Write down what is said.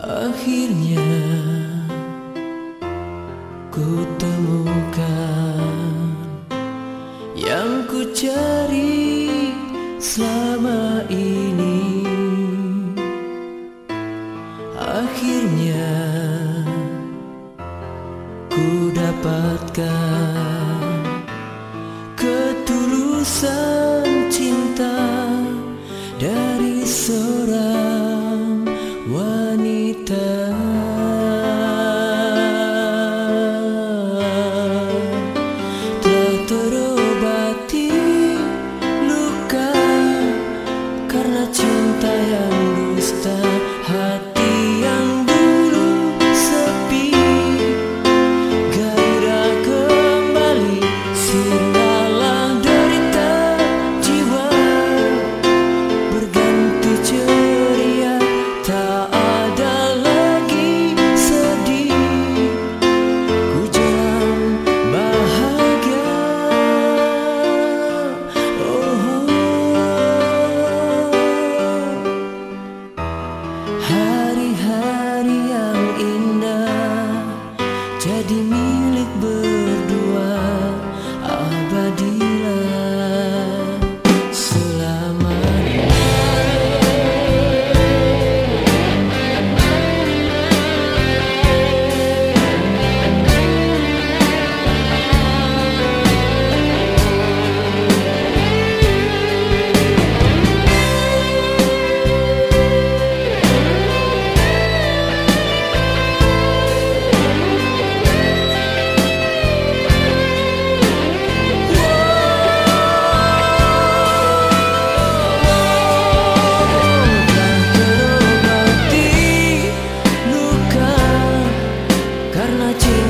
Akhirnya ku temukan yang ku cari selama ini. Akhirnya ku dapatkan ketulusan cinta dari seorang karena cinta yang jadi milik berdua. de